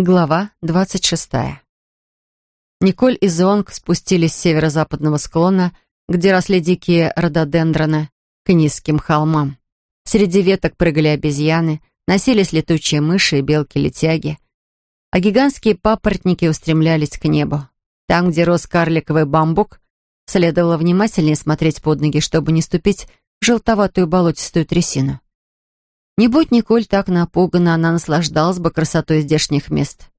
Глава двадцать шестая. Николь и Зонг спустились с северо-западного склона, где росли дикие рододендроны, к низким холмам. Среди веток прыгали обезьяны, носились летучие мыши и белки-летяги, а гигантские папоротники устремлялись к небу. Там, где рос карликовый бамбук, следовало внимательнее смотреть под ноги, чтобы не ступить в желтоватую болотистую трясину. Не будь Николь так напугана, она наслаждалась бы красотой здешних мест.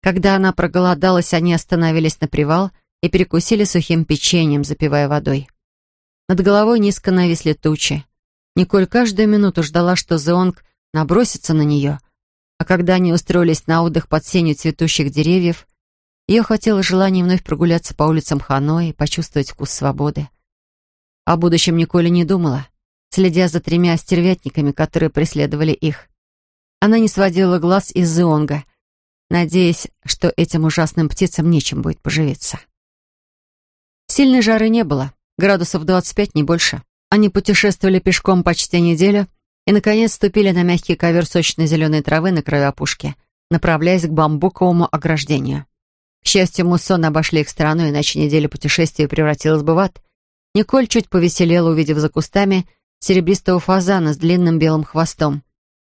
Когда она проголодалась, они остановились на привал и перекусили сухим печеньем, запивая водой. Над головой низко нависли тучи. Николь каждую минуту ждала, что Зеонг набросится на нее, а когда они устроились на отдых под сенью цветущих деревьев, ее хотело желание вновь прогуляться по улицам Ханои и почувствовать вкус свободы. О будущем Николя не думала следя за тремя стервятниками, которые преследовали их. Она не сводила глаз из Зионга, надеясь, что этим ужасным птицам нечем будет поживиться. Сильной жары не было, градусов 25, не больше. Они путешествовали пешком почти неделю и, наконец, ступили на мягкий ковер сочной зеленой травы на краю опушки, направляясь к бамбуковому ограждению. К счастью, муссон обошли их стороной, иначе неделя путешествия превратилась бы в ад. Николь чуть повеселела, увидев за кустами серебристого фазана с длинным белым хвостом.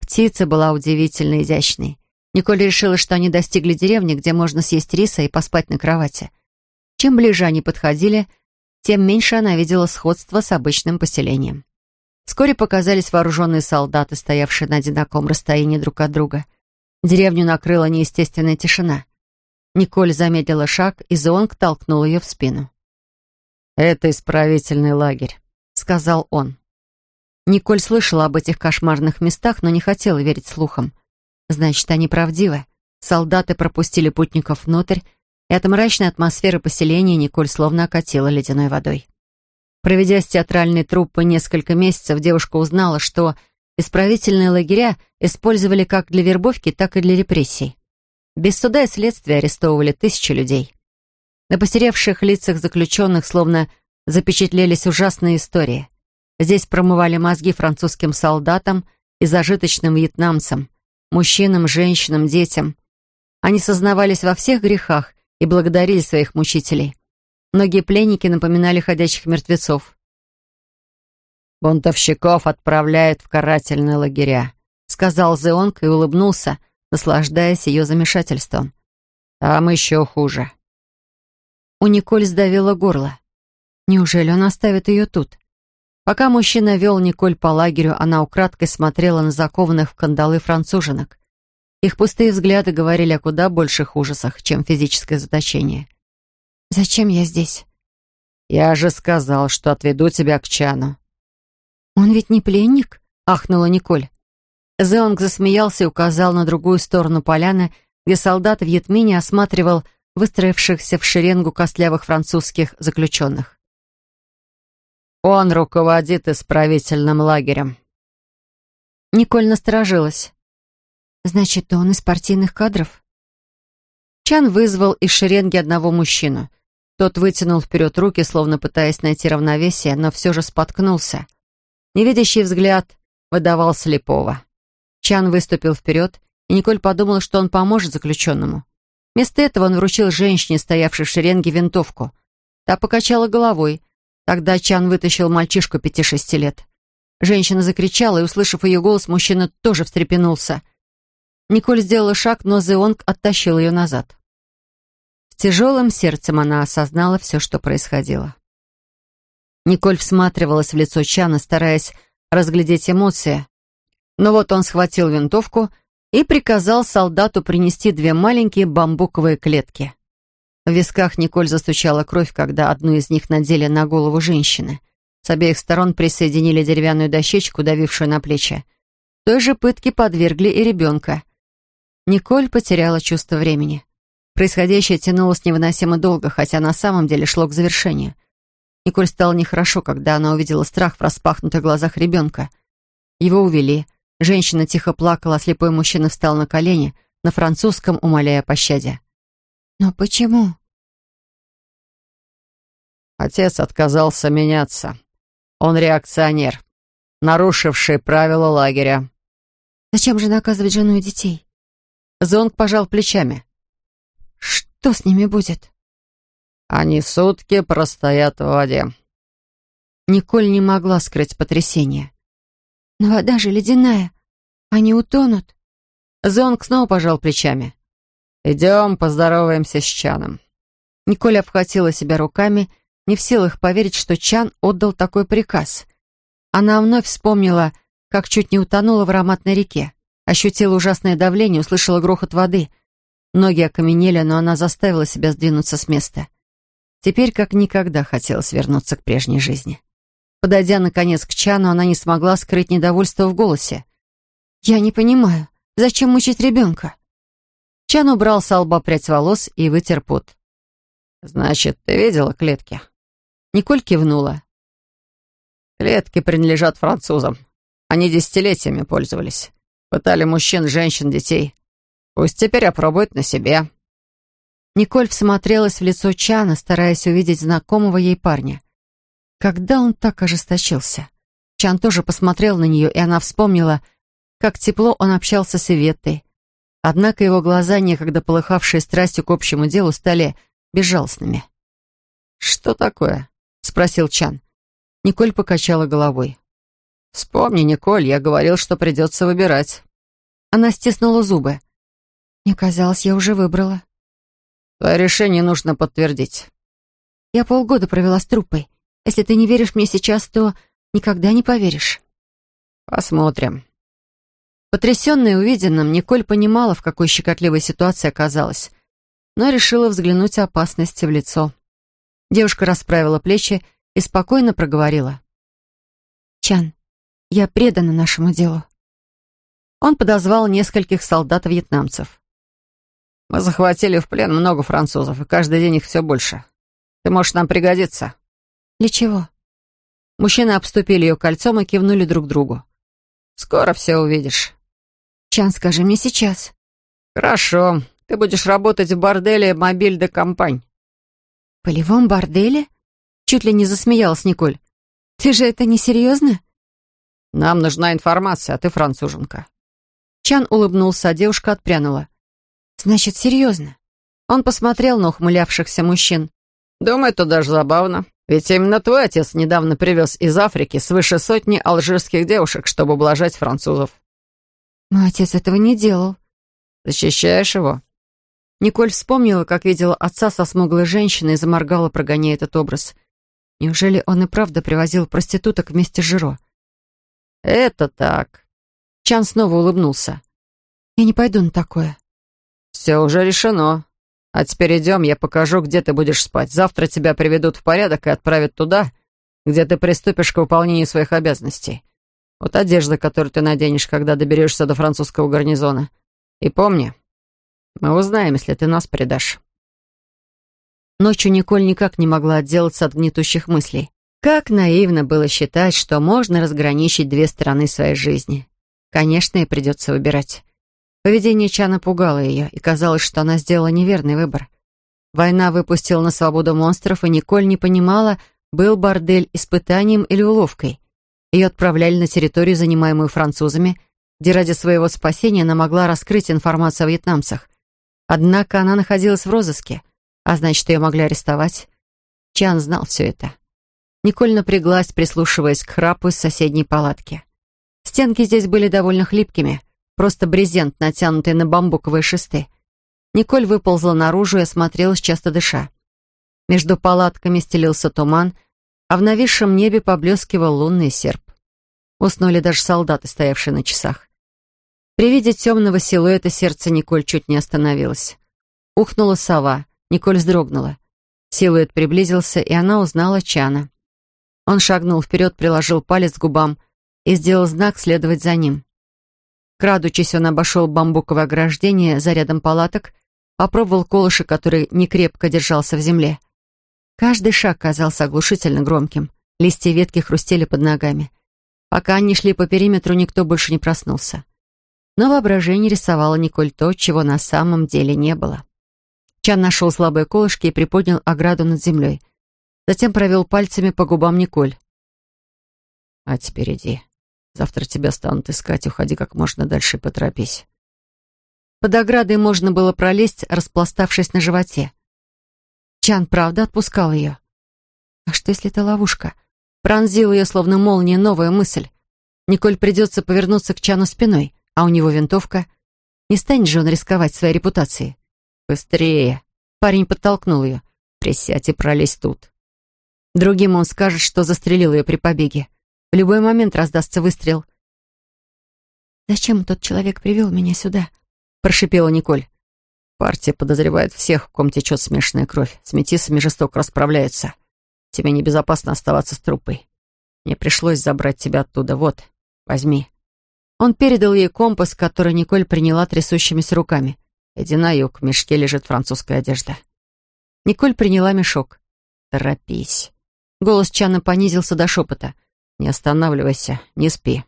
Птица была удивительно изящной. Николь решила, что они достигли деревни, где можно съесть риса и поспать на кровати. Чем ближе они подходили, тем меньше она видела сходства с обычным поселением. Вскоре показались вооруженные солдаты, стоявшие на одинаковом расстоянии друг от друга. Деревню накрыла неестественная тишина. Николь замедлила шаг, и Зонг толкнул ее в спину. «Это исправительный лагерь», — сказал он. Николь слышала об этих кошмарных местах, но не хотела верить слухам. Значит, они правдивы. Солдаты пропустили путников внутрь, и от мрачной атмосферы поселения Николь словно окатила ледяной водой. Проведя с театральной труппой несколько месяцев, девушка узнала, что исправительные лагеря использовали как для вербовки, так и для репрессий. Без суда и следствия арестовывали тысячи людей. На посеревших лицах заключенных словно запечатлелись ужасные истории. Здесь промывали мозги французским солдатам и зажиточным вьетнамцам, мужчинам, женщинам, детям. Они сознавались во всех грехах и благодарили своих мучителей. Многие пленники напоминали ходячих мертвецов. «Бунтовщиков отправляют в карательные лагеря», сказал Зеонг и улыбнулся, наслаждаясь ее замешательством. «Там еще хуже». У Николь сдавило горло. Неужели он оставит ее тут? Пока мужчина вел Николь по лагерю, она украдкой смотрела на закованных в кандалы француженок. Их пустые взгляды говорили о куда больших ужасах, чем физическое заточение. «Зачем я здесь?» «Я же сказал, что отведу тебя к Чану». «Он ведь не пленник?» — ахнула Николь. Зеонг засмеялся и указал на другую сторону поляны, где солдат в Ятмине осматривал выстроившихся в шеренгу костлявых французских заключенных. Он руководит исправительным лагерем». Николь насторожилась. «Значит, он из партийных кадров?» Чан вызвал из шеренги одного мужчину. Тот вытянул вперед руки, словно пытаясь найти равновесие, но все же споткнулся. Невидящий взгляд выдавал слепого. Чан выступил вперед, и Николь подумала, что он поможет заключенному. Вместо этого он вручил женщине, стоявшей в шеренге, винтовку. Та покачала головой, Тогда Чан вытащил мальчишку пяти-шести лет. Женщина закричала, и, услышав ее голос, мужчина тоже встрепенулся. Николь сделала шаг, но Зеонг оттащил ее назад. С тяжелым сердцем она осознала все, что происходило. Николь всматривалась в лицо Чана, стараясь разглядеть эмоции. Но вот он схватил винтовку и приказал солдату принести две маленькие бамбуковые клетки. В висках Николь застучала кровь, когда одну из них надели на голову женщины. С обеих сторон присоединили деревянную дощечку, давившую на плечи. Той же пытке подвергли и ребенка. Николь потеряла чувство времени. Происходящее тянулось невыносимо долго, хотя на самом деле шло к завершению. Николь стало нехорошо, когда она увидела страх в распахнутых глазах ребенка. Его увели. Женщина тихо плакала, а слепой мужчина встал на колени, на французском умоляя о пощаде. «Но почему?» Отец отказался меняться. Он реакционер, нарушивший правила лагеря. «Зачем же наказывать жену и детей?» Зонг пожал плечами. «Что с ними будет?» «Они сутки простоят в воде». Николь не могла скрыть потрясение. «Но вода же ледяная. Они утонут». Зонг снова пожал плечами. «Идем, поздороваемся с Чаном». Николь обхватила себя руками, не в силах поверить, что Чан отдал такой приказ. Она вновь вспомнила, как чуть не утонула в ароматной реке. Ощутила ужасное давление, услышала грохот воды. Ноги окаменели, но она заставила себя сдвинуться с места. Теперь как никогда хотелось вернуться к прежней жизни. Подойдя, наконец, к Чану, она не смогла скрыть недовольство в голосе. «Я не понимаю, зачем мучить ребенка?» Чан убрал с лба прядь волос и вытер пот. «Значит, ты видела клетки?» Николь кивнула. «Клетки принадлежат французам. Они десятилетиями пользовались. Пытали мужчин, женщин, детей. Пусть теперь опробуют на себе». Николь всмотрелась в лицо Чана, стараясь увидеть знакомого ей парня. Когда он так ожесточился? Чан тоже посмотрел на нее, и она вспомнила, как тепло он общался с Иветтой. Однако его глаза, некогда полыхавшие страстью к общему делу, стали безжалостными. «Что такое?» — спросил Чан. Николь покачала головой. «Вспомни, Николь, я говорил, что придется выбирать». Она стиснула зубы. «Мне казалось, я уже выбрала». «Твое решение нужно подтвердить». «Я полгода провела с труппой. Если ты не веришь мне сейчас, то никогда не поверишь». «Посмотрим». Потрясенная увиденным, Николь понимала, в какой щекотливой ситуации оказалась, но решила взглянуть опасности в лицо. Девушка расправила плечи и спокойно проговорила. «Чан, я предана нашему делу». Он подозвал нескольких солдат-вьетнамцев. «Мы захватили в плен много французов, и каждый день их все больше. Ты можешь нам пригодиться». «Для чего?» Мужчины обступили ее кольцом и кивнули друг другу. «Скоро все увидишь». «Чан, скажи мне сейчас». «Хорошо. Ты будешь работать в борделе «Мобиль де Компань». «В полевом борделе?» Чуть ли не засмеялась Николь. «Ты же это не серьезно?» «Нам нужна информация, а ты француженка». Чан улыбнулся, а девушка отпрянула. «Значит, серьезно?» Он посмотрел на ухмылявшихся мужчин. «Думаю, это даже забавно. Ведь именно твой отец недавно привез из Африки свыше сотни алжирских девушек, чтобы ублажать французов». «Мой отец этого не делал». «Защищаешь его?» Николь вспомнила, как видела отца со смуглой женщиной и заморгала, прогоняя этот образ. Неужели он и правда привозил проституток вместе с Жиро? «Это так». Чан снова улыбнулся. «Я не пойду на такое». «Все уже решено. А теперь идем, я покажу, где ты будешь спать. Завтра тебя приведут в порядок и отправят туда, где ты приступишь к выполнению своих обязанностей. Вот одежда, которую ты наденешь, когда доберешься до французского гарнизона. И помни, мы узнаем, если ты нас предашь». Ночью Николь никак не могла отделаться от гнетущих мыслей. Как наивно было считать, что можно разграничить две стороны своей жизни. Конечно, ей придется выбирать. Поведение Чана пугало ее, и казалось, что она сделала неверный выбор. Война выпустила на свободу монстров, и Николь не понимала, был бордель испытанием или уловкой. Ее отправляли на территорию, занимаемую французами, где ради своего спасения она могла раскрыть информацию о вьетнамцах. Однако она находилась в розыске, а значит, ее могли арестовать. Чан знал все это. Николь напряглась, прислушиваясь к храпу из соседней палатки. Стенки здесь были довольно хлипкими, просто брезент, натянутый на бамбуковые шесты. Николь выползла наружу и осмотрелась, часто дыша. Между палатками стелился туман, а в нависшем небе поблескивал лунный серп. Уснули даже солдаты, стоявшие на часах. При виде темного силуэта сердце Николь чуть не остановилось. Ухнула сова, Николь вздрогнула. Силуэт приблизился, и она узнала Чана. Он шагнул вперед, приложил палец к губам и сделал знак следовать за ним. Крадучись, он обошел бамбуковое ограждение за рядом палаток, попробовал колышек, который некрепко держался в земле. Каждый шаг казался оглушительно громким. Листья ветки хрустели под ногами. Пока они шли по периметру, никто больше не проснулся. Но воображение рисовало Николь то, чего на самом деле не было. Чан нашел слабые колышки и приподнял ограду над землей. Затем провел пальцами по губам Николь. «А теперь иди. Завтра тебя станут искать. Уходи как можно дальше, поторопись». Под оградой можно было пролезть, распластавшись на животе. Чан правда отпускал ее. А что, если это ловушка? Пронзила ее, словно молния, новая мысль. Николь придется повернуться к Чану спиной, а у него винтовка. Не станет же он рисковать своей репутацией. «Быстрее!» Парень подтолкнул ее. «Присядь и пролезь тут». Другим он скажет, что застрелил ее при побеге. В любой момент раздастся выстрел. «Зачем тот человек привел меня сюда?» прошипела Николь. Партия подозревает всех, в ком течет смешанная кровь. С метисами жестоко расправляются. Тебе небезопасно оставаться с трупой. Мне пришлось забрать тебя оттуда. Вот, возьми. Он передал ей компас, который Николь приняла трясущимися руками. Иди на юг, в мешке лежит французская одежда. Николь приняла мешок. Торопись. Голос Чана понизился до шепота. Не останавливайся, не спи.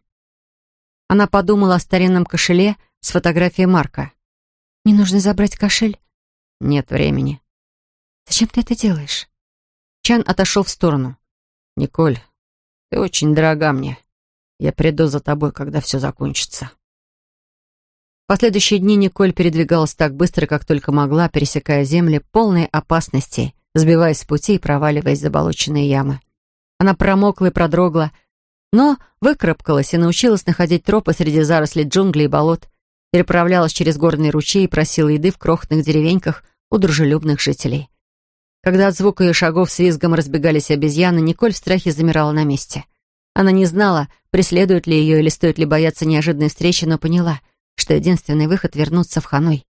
Она подумала о старинном кошеле — с фотографией Марка. «Мне нужно забрать кошель». «Нет времени». «Зачем ты это делаешь?» Чан отошел в сторону. «Николь, ты очень дорога мне. Я приду за тобой, когда все закончится». В последующие дни Николь передвигалась так быстро, как только могла, пересекая земли, полные опасностей, сбиваясь с пути и проваливаясь в заболоченные ямы. Она промокла и продрогла, но выкарабкалась и научилась находить тропы среди зарослей джунглей и болот, переправлялась через горные ручьи и просила еды в крохотных деревеньках у дружелюбных жителей. Когда от звука ее шагов с визгом разбегались обезьяны, Николь в страхе замирала на месте. Она не знала, преследуют ли ее или стоит ли бояться неожиданной встречи, но поняла, что единственный выход — вернуться в Ханой.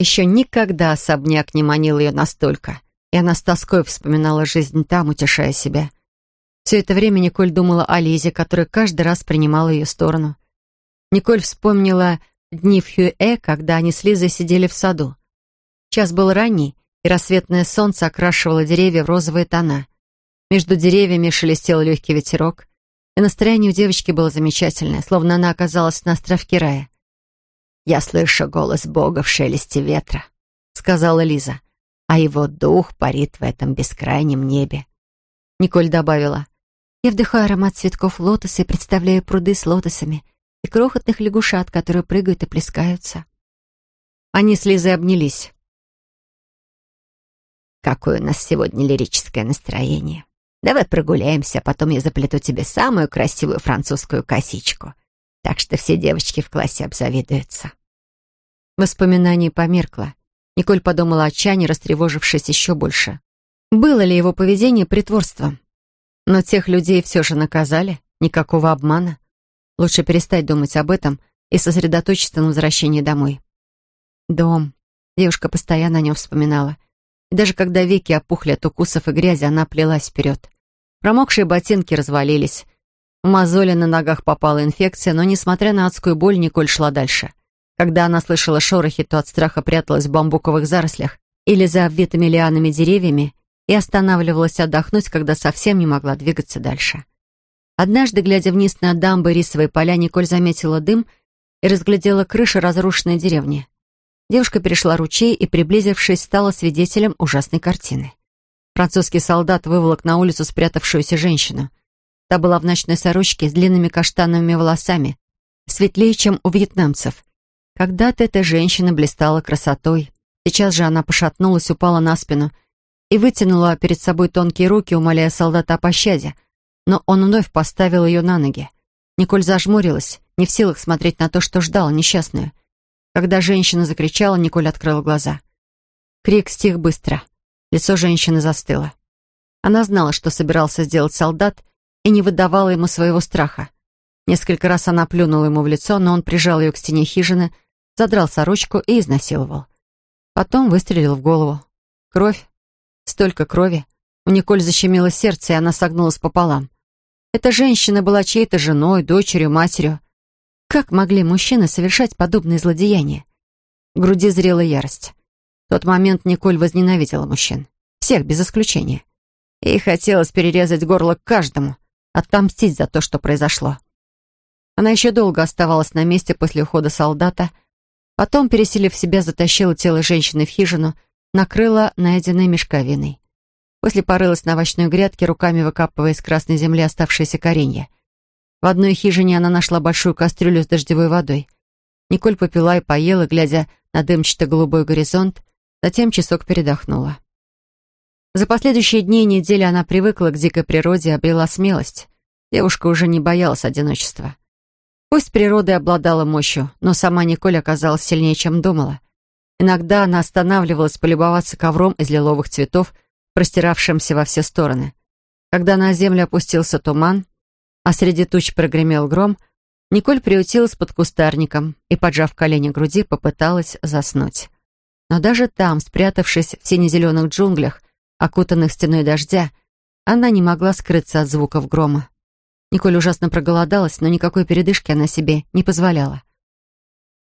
Еще никогда особняк не манил ее настолько, и она с тоской вспоминала жизнь там, утешая себя. Все это время Николь думала о Лизе, которая каждый раз принимала ее сторону. Николь вспомнила Дни в Хюэ, когда они с Лизой сидели в саду. Час был ранний, и рассветное солнце окрашивало деревья в розовые тона. Между деревьями шелестел легкий ветерок, и настроение у девочки было замечательное, словно она оказалась на островке рая. «Я слышу голос Бога в шелесте ветра», — сказала Лиза, «а его дух парит в этом бескрайнем небе». Николь добавила, «Я вдыхаю аромат цветков лотоса и представляю пруды с лотосами, и крохотных лягушат, которые прыгают и плескаются. Они с Лизой обнялись. «Какое у нас сегодня лирическое настроение. Давай прогуляемся, а потом я заплету тебе самую красивую французскую косичку. Так что все девочки в классе обзавидуются». Воспоминание померкло. Николь подумала о Чане, растревожившись еще больше. Было ли его поведение притворством? Но тех людей все же наказали. Никакого обмана. Лучше перестать думать об этом и сосредоточиться на возвращении домой. Дом. Девушка постоянно о нем вспоминала. Даже когда веки опухли от укусов и грязи, она плелась вперед. Промокшие ботинки развалились. В мозоли на ногах попала инфекция, но, несмотря на адскую боль, Николь шла дальше. Когда она слышала шорохи, то от страха пряталась в бамбуковых зарослях или за обвитыми лианами деревьями и останавливалась отдохнуть, когда совсем не могла двигаться дальше. Однажды, глядя вниз на дамбы рисовой поля, Николь заметила дым и разглядела крыши разрушенной деревни. Девушка перешла ручей и, приблизившись, стала свидетелем ужасной картины. Французский солдат выволок на улицу спрятавшуюся женщину. Та была в ночной сорочке с длинными каштановыми волосами, светлее, чем у вьетнамцев. Когда-то эта женщина блистала красотой. Сейчас же она пошатнулась, упала на спину и вытянула перед собой тонкие руки, умоляя солдата о пощаде — но он вновь поставил ее на ноги. Николь зажмурилась, не в силах смотреть на то, что ждала несчастную. Когда женщина закричала, Николь открыла глаза. Крик стих быстро. Лицо женщины застыло. Она знала, что собирался сделать солдат, и не выдавала ему своего страха. Несколько раз она плюнула ему в лицо, но он прижал ее к стене хижины, задрал сорочку и изнасиловал. Потом выстрелил в голову. Кровь. Столько крови. У Николь защемило сердце, и она согнулась пополам. Эта женщина была чьей-то женой, дочерью, матерью. Как могли мужчины совершать подобные злодеяния? В груди зрела ярость. В тот момент Николь возненавидела мужчин. Всех, без исключения. Ей хотелось перерезать горло каждому, отомстить за то, что произошло. Она еще долго оставалась на месте после ухода солдата, потом, пересилив себя, затащила тело женщины в хижину, накрыла найденной мешковиной. После порылась на овощной грядке, руками выкапывая из красной земли оставшиеся коренья. В одной хижине она нашла большую кастрюлю с дождевой водой. Николь попила и поела, глядя на дымчато-голубой горизонт, затем часок передохнула. За последующие дни и недели она привыкла к дикой природе и обрела смелость. Девушка уже не боялась одиночества. Пусть природа и обладала мощью, но сама Николь оказалась сильнее, чем думала. Иногда она останавливалась полюбоваться ковром из лиловых цветов, простиравшимся во все стороны. Когда на землю опустился туман, а среди туч прогремел гром, Николь приутилась под кустарником и, поджав колени груди, попыталась заснуть. Но даже там, спрятавшись в сине-зеленых джунглях, окутанных стеной дождя, она не могла скрыться от звуков грома. Николь ужасно проголодалась, но никакой передышки она себе не позволяла.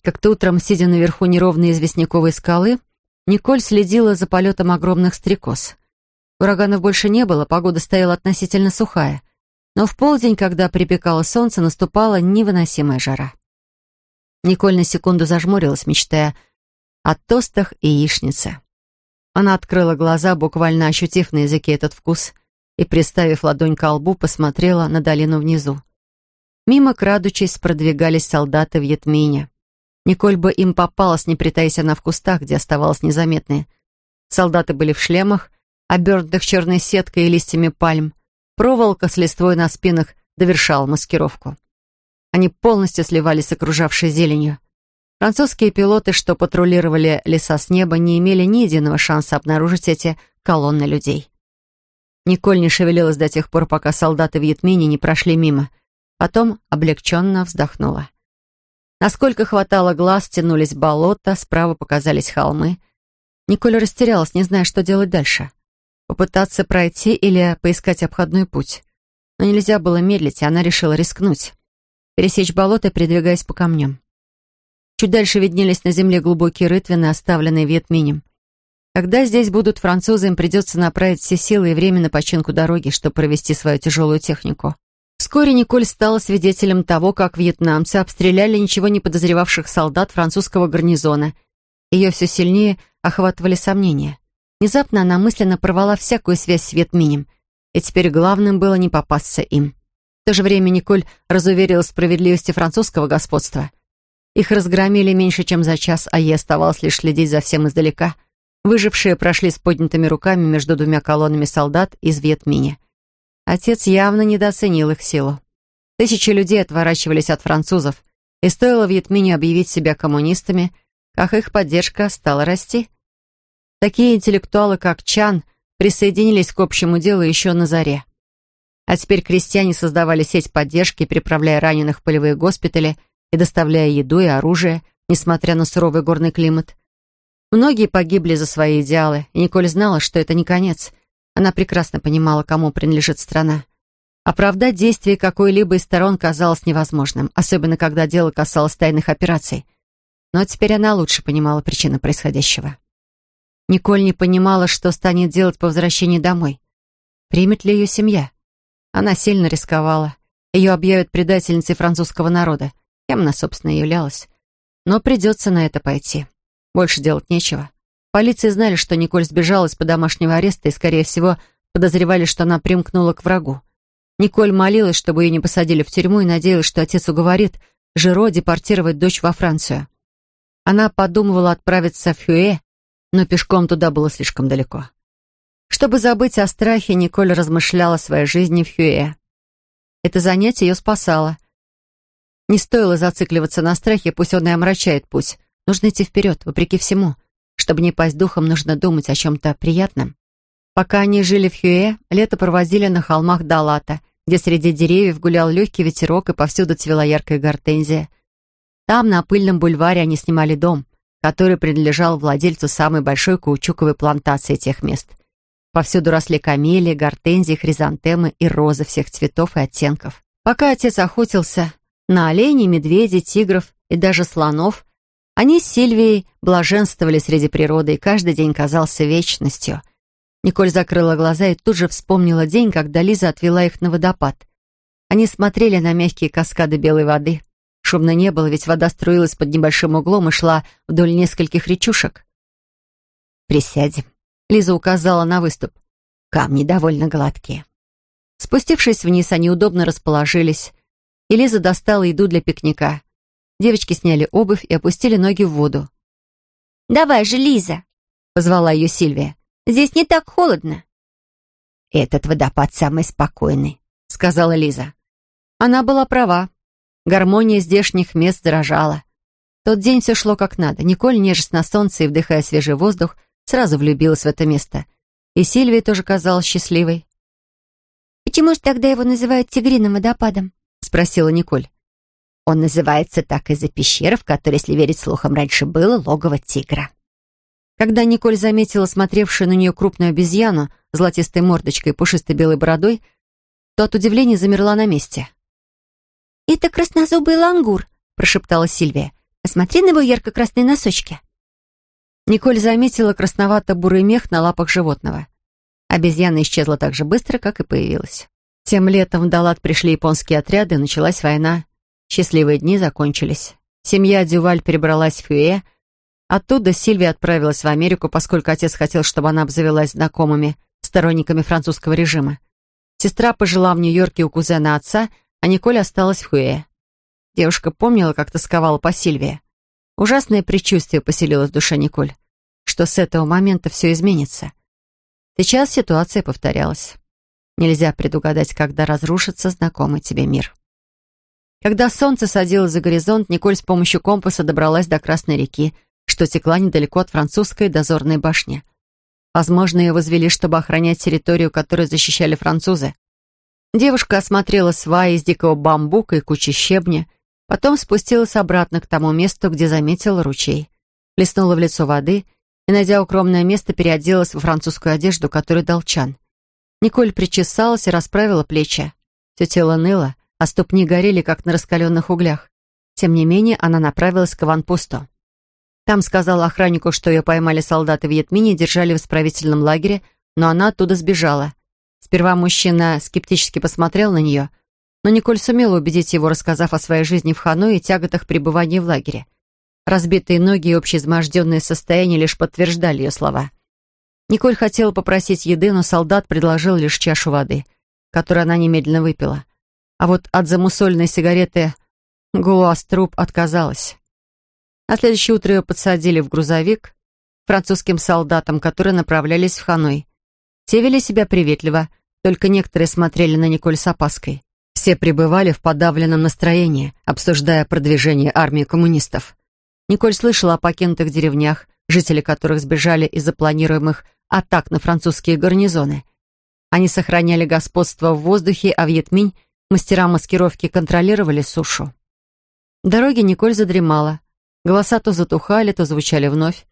Как-то утром, сидя наверху неровной известняковой скалы, Николь следила за полетом огромных стрекоз. Ураганов больше не было, погода стояла относительно сухая. Но в полдень, когда припекало солнце, наступала невыносимая жара. Николь на секунду зажмурилась, мечтая о тостах и яичнице. Она открыла глаза, буквально ощутив на языке этот вкус, и, приставив ладонь к лбу, посмотрела на долину внизу. Мимо, крадучись, продвигались солдаты в Ятмине. Николь бы им попалась, не притаясь она в кустах, где оставалась незаметной. Солдаты были в шлемах, обернутых черной сеткой и листьями пальм. Проволока с листвой на спинах довершала маскировку. Они полностью сливались с окружавшей зеленью. Французские пилоты, что патрулировали леса с неба, не имели ни единого шанса обнаружить эти колонны людей. Николь не шевелилась до тех пор, пока солдаты в Ятмине не прошли мимо. Потом облегченно вздохнула. Насколько хватало глаз, тянулись болота, справа показались холмы. Николь растерялась, не зная, что делать дальше. Попытаться пройти или поискать обходной путь. Но нельзя было медлить, и она решила рискнуть. Пересечь болото, передвигаясь по камням. Чуть дальше виднелись на земле глубокие рытвины, оставленные Вьетминем. Когда здесь будут французы, им придется направить все силы и время на починку дороги, чтобы провести свою тяжелую технику. Вскоре Николь стала свидетелем того, как вьетнамцы обстреляли ничего не подозревавших солдат французского гарнизона. Ее все сильнее охватывали сомнения. Внезапно она мысленно порвала всякую связь с Ветминем, и теперь главным было не попасться им. В то же время Николь разуверилась в справедливости французского господства. Их разгромили меньше, чем за час, а ей оставалось лишь следить за всем издалека. Выжившие прошли с поднятыми руками между двумя колоннами солдат из Ветмини. Отец явно недооценил их силу. Тысячи людей отворачивались от французов, и стоило Вьетмине объявить себя коммунистами, как их поддержка стала расти. Такие интеллектуалы, как Чан, присоединились к общему делу еще на заре. А теперь крестьяне создавали сеть поддержки, переправляя раненых в полевые госпитали и доставляя еду и оружие, несмотря на суровый горный климат. Многие погибли за свои идеалы, и Николь знала, что это не конец. Она прекрасно понимала, кому принадлежит страна. Оправдать действия какой-либо из сторон казалось невозможным, особенно когда дело касалось тайных операций. Но теперь она лучше понимала причины происходящего. Николь не понимала, что станет делать по возвращении домой. Примет ли ее семья? Она сильно рисковала. Ее объявят предательницей французского народа. Кем она, собственно, являлась. Но придется на это пойти. Больше делать нечего. Полиции знали, что Николь сбежала из-под домашнего ареста и, скорее всего, подозревали, что она примкнула к врагу. Николь молилась, чтобы ее не посадили в тюрьму и надеялась, что отец уговорит Жиро депортировать дочь во Францию. Она подумывала отправиться в Хюэ, но пешком туда было слишком далеко. Чтобы забыть о страхе, Николь размышляла о своей жизни в Хюэ. Это занятие ее спасало. Не стоило зацикливаться на страхе, пусть он и омрачает путь. Нужно идти вперед, вопреки всему. Чтобы не пасть духом, нужно думать о чем-то приятном. Пока они жили в Хюэ, лето проводили на холмах Далата, где среди деревьев гулял легкий ветерок и повсюду цвела яркая гортензия. Там, на пыльном бульваре, они снимали дом который принадлежал владельцу самой большой каучуковой плантации тех мест. Повсюду росли камелии, гортензии, хризантемы и розы всех цветов и оттенков. Пока отец охотился на оленей, медведей, тигров и даже слонов, они с Сильвией блаженствовали среди природы, и каждый день казался вечностью. Николь закрыла глаза и тут же вспомнила день, когда Лиза отвела их на водопад. Они смотрели на мягкие каскады белой воды, Шумно не было, ведь вода струилась под небольшим углом и шла вдоль нескольких речушек. «Присядем», — Лиза указала на выступ. «Камни довольно гладкие». Спустившись вниз, они удобно расположились, и Лиза достала еду для пикника. Девочки сняли обувь и опустили ноги в воду. «Давай же, Лиза!» — позвала ее Сильвия. «Здесь не так холодно». «Этот водопад самый спокойный», — сказала Лиза. Она была права. Гармония здешних мест дрожала. Тот день все шло как надо. Николь, нежесть на солнце и вдыхая свежий воздух, сразу влюбилась в это место. И Сильвия тоже казалась счастливой. «Почему же тогда его называют тигриным водопадом?» — спросила Николь. «Он называется так из-за пещеры, в которой, если верить слухам, раньше было логово тигра». Когда Николь заметила смотревшую на нее крупную обезьяну, золотистой мордочкой и пушистой белой бородой, то от удивления замерла на месте. «Это краснозубый лангур», — прошептала Сильвия. «Посмотри на его ярко-красные носочки». Николь заметила красновато-бурый мех на лапах животного. Обезьяна исчезла так же быстро, как и появилась. Тем летом в Далат пришли японские отряды, началась война. Счастливые дни закончились. Семья Дюваль перебралась в Фюэ. Оттуда Сильвия отправилась в Америку, поскольку отец хотел, чтобы она обзавелась знакомыми, сторонниками французского режима. Сестра пожила в Нью-Йорке у кузена отца, а Николь осталась в Хуэ. Девушка помнила, как тосковала по Сильвии. Ужасное предчувствие поселилось в душе Николь, что с этого момента все изменится. Сейчас ситуация повторялась. Нельзя предугадать, когда разрушится знакомый тебе мир. Когда солнце садилось за горизонт, Николь с помощью компаса добралась до Красной реки, что текла недалеко от французской дозорной башни. Возможно, ее возвели, чтобы охранять территорию, которую защищали французы. Девушка осмотрела сваи из дикого бамбука и кучи щебня, потом спустилась обратно к тому месту, где заметила ручей. Плеснула в лицо воды и, найдя укромное место, переоделась в французскую одежду, которую дал Чан. Николь причесалась и расправила плечи. Все тело ныло, а ступни горели, как на раскаленных углях. Тем не менее, она направилась к аванпосту. Там сказала охраннику, что ее поймали солдаты в Ятмине и держали в исправительном лагере, но она оттуда сбежала. Сперва мужчина скептически посмотрел на нее, но Николь сумела убедить его, рассказав о своей жизни в Хану и тяготах пребывания в лагере. Разбитые ноги и общеизможденное состояние лишь подтверждали ее слова. Николь хотела попросить еды, но солдат предложил лишь чашу воды, которую она немедленно выпила. А вот от замусольной сигареты Гуаструп отказалась. На следующее утро ее подсадили в грузовик французским солдатам, которые направлялись в Ханой. Те вели себя приветливо, только некоторые смотрели на Николь с опаской. Все пребывали в подавленном настроении, обсуждая продвижение армии коммунистов. Николь слышала о покинутых деревнях, жители которых сбежали из запланируемых атак на французские гарнизоны. Они сохраняли господство в воздухе, а Вьетминь, мастера маскировки, контролировали сушу. В дороге Николь задремала. Голоса то затухали, то звучали вновь.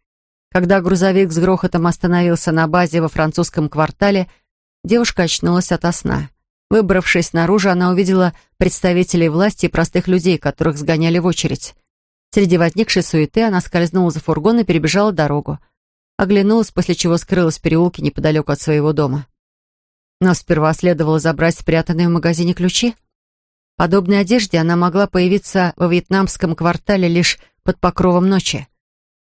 Когда грузовик с грохотом остановился на базе во французском квартале, девушка очнулась ото сна. Выбравшись наружу, она увидела представителей власти и простых людей, которых сгоняли в очередь. Среди возникшей суеты она скользнула за фургон и перебежала дорогу. Оглянулась, после чего скрылась в переулке неподалеку от своего дома. Но сперва следовало забрать спрятанные в магазине ключи. Подобной одежде она могла появиться во вьетнамском квартале лишь под покровом ночи.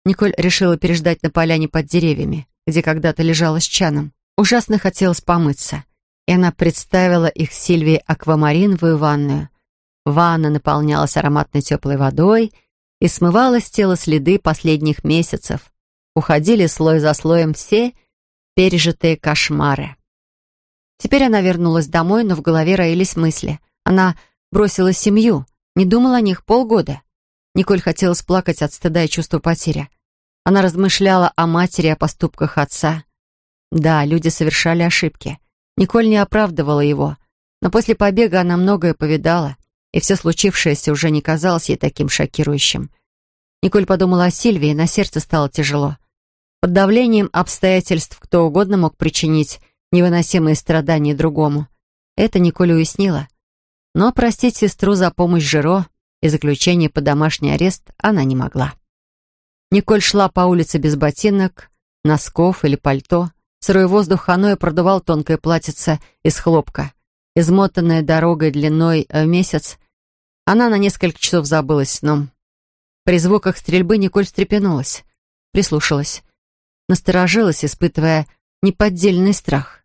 Николь решила переждать на поляне под деревьями, где когда-то лежала с чаном. Ужасно хотелось помыться, и она представила их Сильвии аквамариновую ванную. Ванна наполнялась ароматной теплой водой и смывала с тела следы последних месяцев, уходили слой за слоем все пережитые кошмары. Теперь она вернулась домой, но в голове роились мысли. Она бросила семью, не думала о них полгода. Николь хотела сплакать от стыда и чувства потери. Она размышляла о матери, о поступках отца. Да, люди совершали ошибки. Николь не оправдывала его. Но после побега она многое повидала, и все случившееся уже не казалось ей таким шокирующим. Николь подумала о Сильвии, и на сердце стало тяжело. Под давлением обстоятельств кто угодно мог причинить невыносимые страдания другому. Это Николь уяснила. Но простить сестру за помощь Жиро и заключение под домашний арест она не могла. Николь шла по улице без ботинок, носков или пальто. Сырой воздух Ханоя продувал тонкое платьице из хлопка. Измотанная дорогой длиной в месяц, она на несколько часов забылась сном. При звуках стрельбы Николь встрепенулась, прислушалась. Насторожилась, испытывая неподдельный страх.